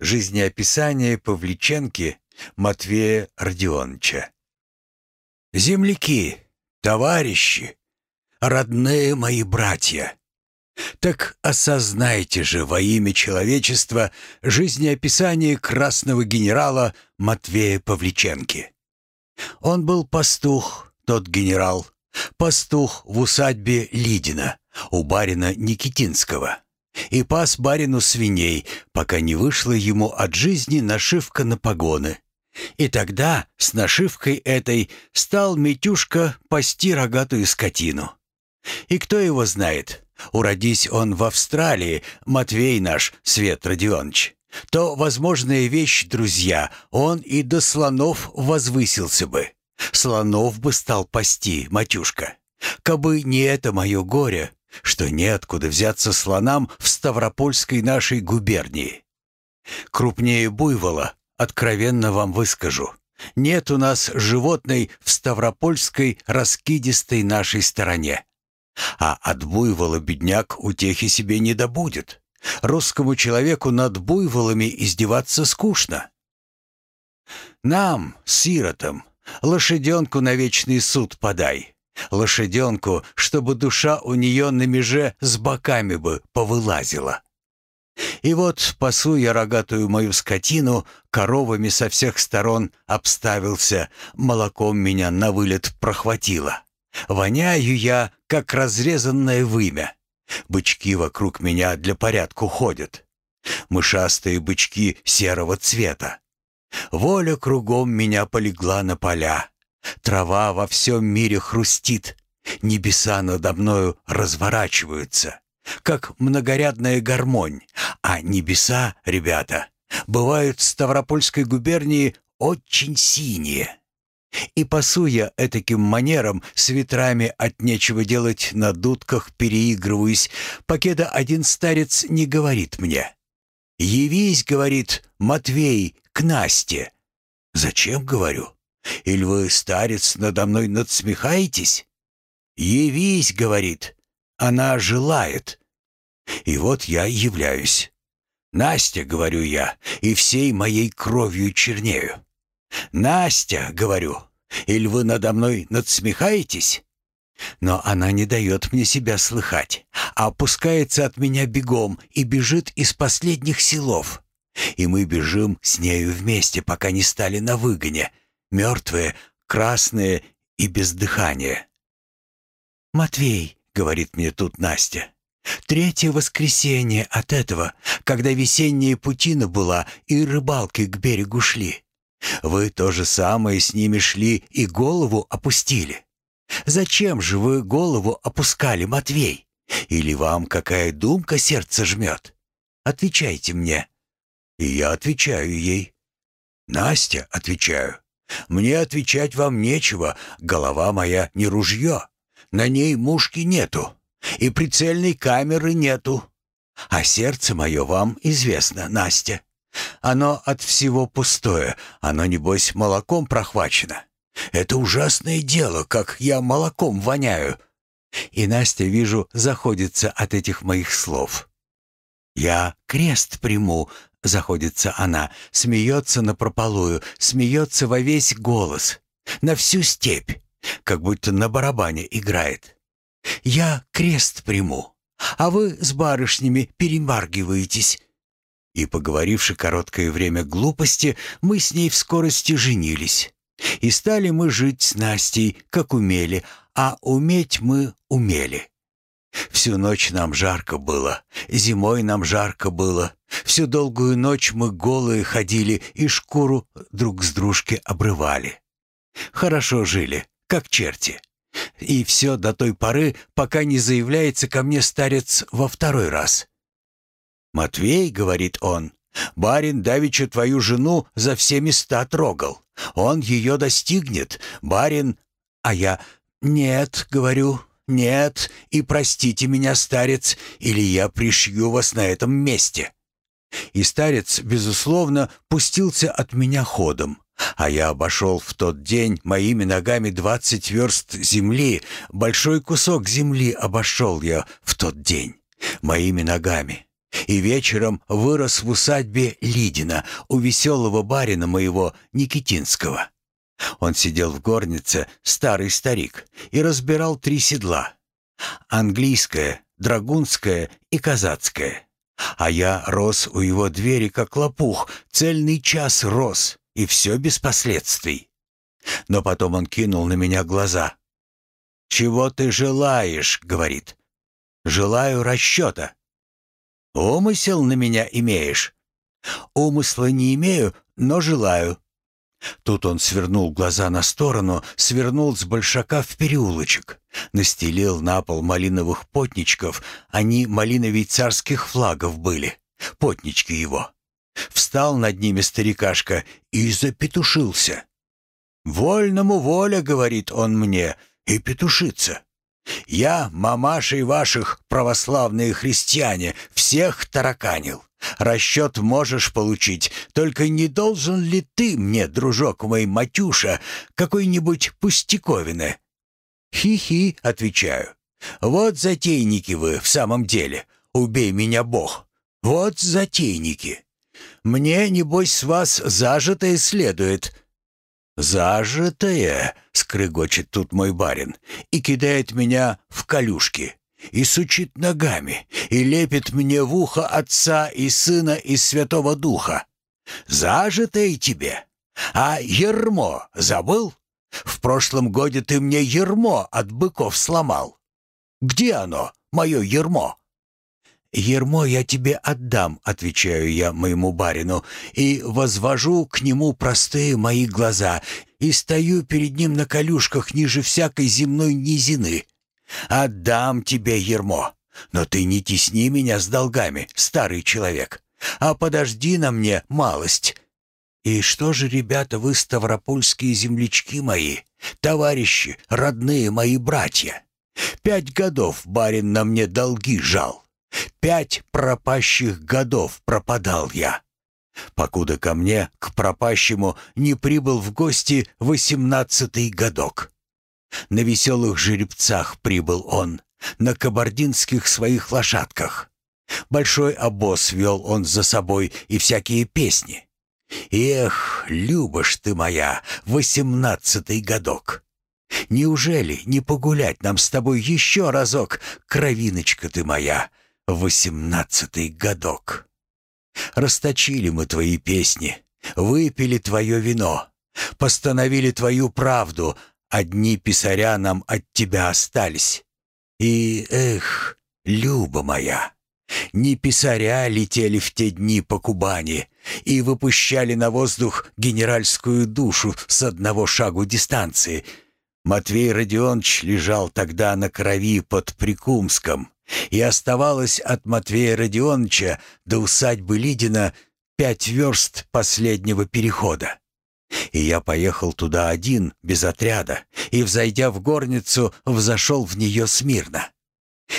Жизнеописание Павличенки Матвея Родионовича. «Земляки, товарищи, родные мои братья, так осознайте же во имя человечества жизнеописание красного генерала Матвея Павличенки. Он был пастух, тот генерал, пастух в усадьбе Лидина у барина Никитинского и пас барину свиней, пока не вышла ему от жизни нашивка на погоны. И тогда с нашивкой этой стал Митюшка пасти рогатую скотину. И кто его знает, уродись он в Австралии, Матвей наш, Свет Родионович, то возможная вещь, друзья, он и до слонов возвысился бы. Слонов бы стал пасти, матюшка. Кабы не это мое горе, что неоткуда взяться слонам в Ставропольской нашей губернии. Крупнее буйвола, откровенно вам выскажу. Нет у нас животной в Ставропольской раскидистой нашей стороне. А от буйвола бедняк утехи себе не добудет. Русскому человеку над буйволами издеваться скучно. Нам, сиротам, лошаденку на вечный суд подай. Лошаденку, чтобы душа у нее на меже с боками бы повылазила. И вот, пасу я рогатую мою скотину, коровами со всех сторон обставился, молоком меня на вылет прохватило. Воняю я, как разрезанное вымя. Бычки вокруг меня для порядку ходят. Мышастые бычки серого цвета. Воля кругом меня полегла на поля. Трава во всем мире хрустит, небеса надо мною разворачиваются, как многорядная гармонь, а небеса, ребята, бывают в Ставропольской губернии очень синие. И пасу я этаким манером, с ветрами от нечего делать на дудках переигрываюсь, покеда один старец не говорит мне. «Явись, — говорит, — Матвей, к Насте». «Зачем, — говорю, или вы, старец, надо мной надсмехаетесь? Явись, говорит, она желает. И вот я являюсь. Настя, говорю я, и всей моей кровью чернею. Настя, говорю, или вы надо мной надсмехаетесь? Но она не дает мне себя слыхать, а опускается от меня бегом и бежит из последних силов. И мы бежим с нею вместе, пока не стали на выгоне, мертвые, красные и без дыхания. «Матвей», — говорит мне тут Настя, — «третье воскресенье от этого, когда весенняя путина была и рыбалки к берегу шли. Вы то же самое с ними шли и голову опустили. Зачем же вы голову опускали, Матвей? Или вам какая думка сердце жмет? Отвечайте мне». И я отвечаю ей. «Настя», — отвечаю, мне отвечать вам нечего, голова моя не ружье. На ней мушки нету, и прицельной камеры нету. А сердце мое вам известно, Настя. Оно от всего пустое, оно, небось, молоком прохвачено. Это ужасное дело, как я молоком воняю. И Настя, вижу, заходится от этих моих слов. Я крест приму Заходится она, смеется напропалую, смеется во весь голос, на всю степь, как будто на барабане играет. «Я крест приму, а вы с барышнями перемаргиваетесь». И, поговоривши короткое время глупости, мы с ней в скорости женились. И стали мы жить с Настей, как умели, а уметь мы умели. Всю ночь нам жарко было, зимой нам жарко было. Всю долгую ночь мы голые ходили и шкуру друг с дружки обрывали. Хорошо жили, как черти. И все до той поры, пока не заявляется ко мне старец во второй раз. «Матвей», — говорит он, — «барин давеча твою жену за все места трогал. Он ее достигнет, барин...» А я «Нет», — говорю, «Нет, и простите меня, старец, или я пришью вас на этом месте». И старец, безусловно, пустился от меня ходом, а я обошел в тот день моими ногами двадцать верст земли, большой кусок земли обошел я в тот день моими ногами. И вечером вырос в усадьбе Лидина у веселого барина моего Никитинского. Он сидел в горнице, старый старик, и разбирал три седла. Английское, драгунское и казацкое. А я рос у его двери, как лопух, цельный час рос, и все без последствий. Но потом он кинул на меня глаза. «Чего ты желаешь?» — говорит. «Желаю расчета». «Умысел на меня имеешь?» «Умысла не имею, но желаю». Тут он свернул глаза на сторону, свернул с большака в переулочек, настелил на пол малиновых потничков, они малиновей царских флагов были, потнички его. Встал над ними старикашка и запетушился. «Вольному воля», — говорит он мне, — и петушится. «Я, мамашей ваших, православные христиане, всех тараканил. Расчет можешь получить, только не должен ли ты мне, дружок мой Матюша, какой-нибудь пустяковины?» «Хи-хи», — отвечаю. «Вот затейники вы в самом деле. Убей меня, Бог. Вот затейники. Мне, небось, с вас зажитое следует». «Зажитое?» — скрыгочет тут мой барин и кидает меня в колюшки и сучит ногами, и лепит мне в ухо Отца и Сына и Святого Духа. Зажитое тебе. А ермо забыл? В прошлом годе ты мне ермо от быков сломал. Где оно, мое ермо?» «Ермо я тебе отдам», — отвечаю я моему барину, и возвожу к нему простые мои глаза, и стою перед ним на колюшках ниже всякой земной низины. «Отдам тебе ермо, но ты не тесни меня с долгами, старый человек, а подожди на мне малость». «И что же, ребята, вы, ставропольские землячки мои, товарищи, родные мои братья? Пять годов барин на мне долги жал». Пять пропащих годов пропадал я. Покуда ко мне, к пропащему, не прибыл в гости восемнадцатый годок. На веселых жеребцах прибыл он, на кабардинских своих лошадках. Большой обоз вел он за собой и всякие песни. Эх, Любаш ты моя, восемнадцатый годок! Неужели не погулять нам с тобой еще разок, кровиночка ты моя, восемнадцатый годок. Расточили мы твои песни, выпили твое вино, постановили твою правду, одни писаря нам от тебя остались. И, эх, Люба моя, не писаря летели в те дни по Кубани и выпущали на воздух генеральскую душу с одного шагу дистанции. Матвей Родионович лежал тогда на крови под Прикумском, и оставалось от Матвея Родионовича до усадьбы Лидина пять верст последнего перехода. И я поехал туда один, без отряда, и, взойдя в горницу, взошел в нее смирно.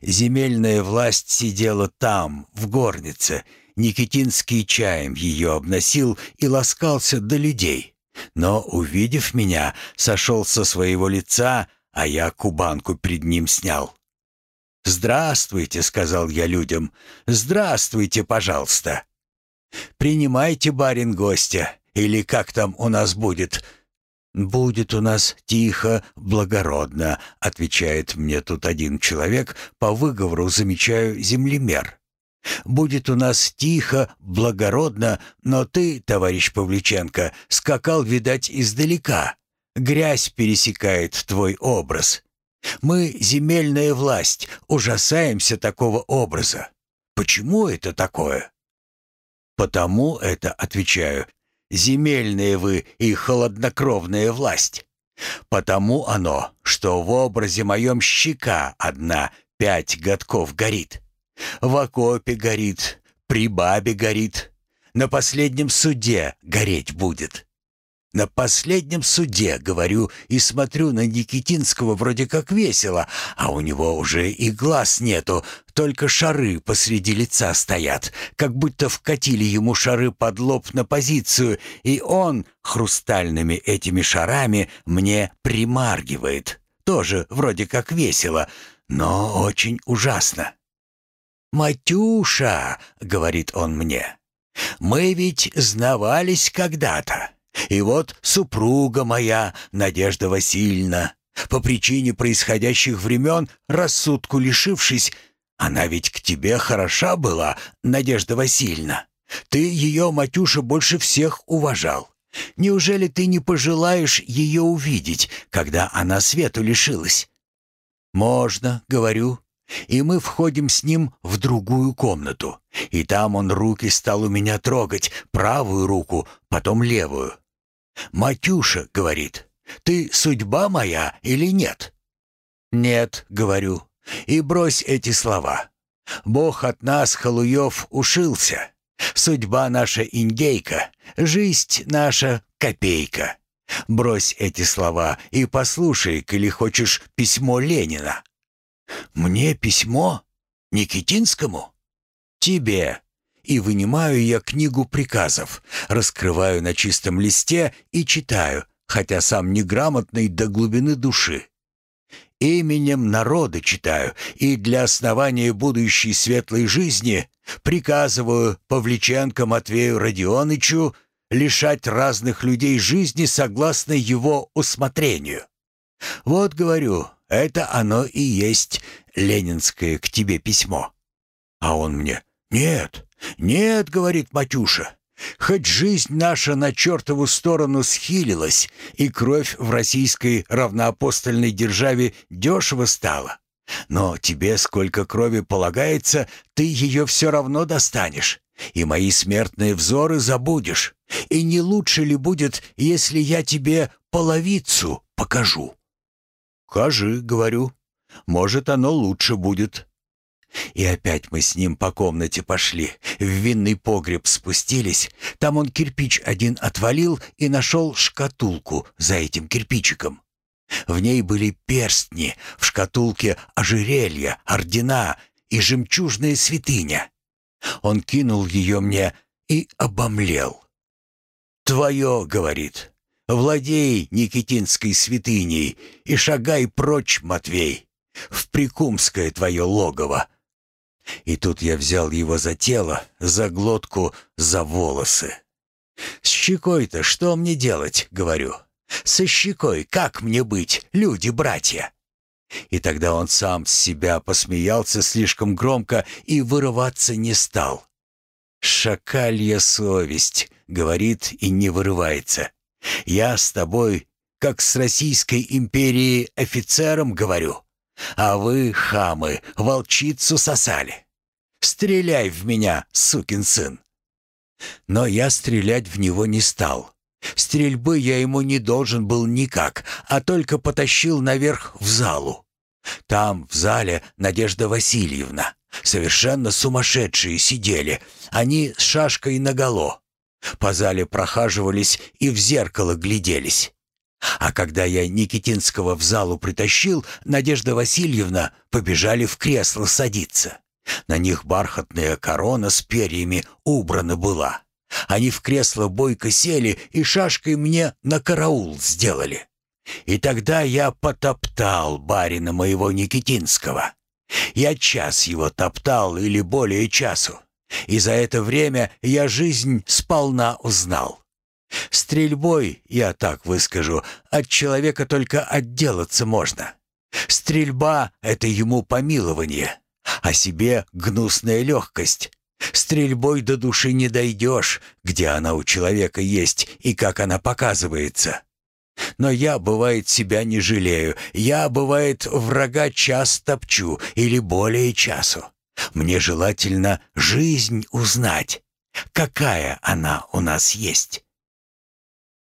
Земельная власть сидела там, в горнице, Никитинский чаем ее обносил и ласкался до людей. Но, увидев меня, сошел со своего лица, а я кубанку пред ним снял. «Здравствуйте», — сказал я людям, — «здравствуйте, пожалуйста». «Принимайте, барин, гостя, или как там у нас будет?» «Будет у нас тихо, благородно», — отвечает мне тут один человек, по выговору замечаю землемер. «Будет у нас тихо, благородно, но ты, товарищ Павличенко, скакал, видать, издалека. Грязь пересекает твой образ. Мы, земельная власть, ужасаемся такого образа. Почему это такое? Потому это, отвечаю, земельная вы и холоднокровная власть. Потому оно, что в образе моем щека одна пять годков горит. В окопе горит, при бабе горит, на последнем суде гореть будет. На последнем суде, говорю, и смотрю на Никитинского вроде как весело, а у него уже и глаз нету, только шары посреди лица стоят, как будто вкатили ему шары под лоб на позицию, и он хрустальными этими шарами мне примаргивает. Тоже вроде как весело, но очень ужасно. «Матюша», — говорит он мне, — «мы ведь знавались когда-то. И вот супруга моя, Надежда Васильевна, по причине происходящих времен, рассудку лишившись, она ведь к тебе хороша была, Надежда Васильевна. Ты ее, Матюша, больше всех уважал. Неужели ты не пожелаешь ее увидеть, когда она свету лишилась? Можно, говорю. И мы входим с ним в другую комнату. И там он руки стал у меня трогать, правую руку, потом левую. «Матюша», — говорит, — «ты судьба моя или нет?» «Нет», — говорю, — «и брось эти слова. Бог от нас, халуев, ушился. Судьба наша индейка, жизнь наша копейка. Брось эти слова и послушай, коли хочешь письмо Ленина. Мне письмо? Никитинскому? Тебе. И вынимаю я книгу приказов, раскрываю на чистом листе и читаю, хотя сам неграмотный до глубины души. Именем народа читаю, и для основания будущей светлой жизни приказываю Павличенко Матвею Родионычу лишать разных людей жизни согласно его усмотрению. Вот, говорю, это оно и есть ленинское к тебе письмо. А он мне, нет, нет, говорит Матюша, Хоть жизнь наша на чертову сторону схилилась, и кровь в российской равноапостольной державе дешево стала, но тебе сколько крови полагается, ты ее все равно достанешь, и мои смертные взоры забудешь. И не лучше ли будет, если я тебе половицу покажу?» «Кажи», — говорю, — «может, оно лучше будет». И опять мы с ним по комнате пошли, в винный погреб спустились. Там он кирпич один отвалил и нашел шкатулку за этим кирпичиком. В ней были перстни, в шкатулке ожерелья, ордена и жемчужная святыня. Он кинул ее мне и обомлел. «Твое, — говорит, — владей Никитинской святыней и шагай прочь, Матвей, в Прикумское твое логово, и тут я взял его за тело, за глотку, за волосы. «С щекой-то что мне делать?» — говорю. «Со щекой как мне быть, люди-братья?» И тогда он сам с себя посмеялся слишком громко и вырываться не стал. «Шакалья совесть», — говорит и не вырывается. «Я с тобой, как с Российской империей офицером говорю. А вы, хамы, волчицу сосали. Стреляй в меня, сукин сын. Но я стрелять в него не стал. Стрельбы я ему не должен был никак, а только потащил наверх в залу. Там, в зале, Надежда Васильевна. Совершенно сумасшедшие сидели. Они с шашкой наголо. По зале прохаживались и в зеркало гляделись. А когда я Никитинского в залу притащил, Надежда Васильевна побежали в кресло садиться. На них бархатная корона с перьями убрана была. Они в кресло бойко сели и шашкой мне на караул сделали. И тогда я потоптал барина моего Никитинского. Я час его топтал или более часу. И за это время я жизнь сполна узнал. Стрельбой, я так выскажу, от человека только отделаться можно. Стрельба — это ему помилование, а себе гнусная легкость. Стрельбой до души не дойдешь, где она у человека есть и как она показывается. Но я, бывает, себя не жалею. Я, бывает, врага час топчу или более часу. Мне желательно жизнь узнать, какая она у нас есть.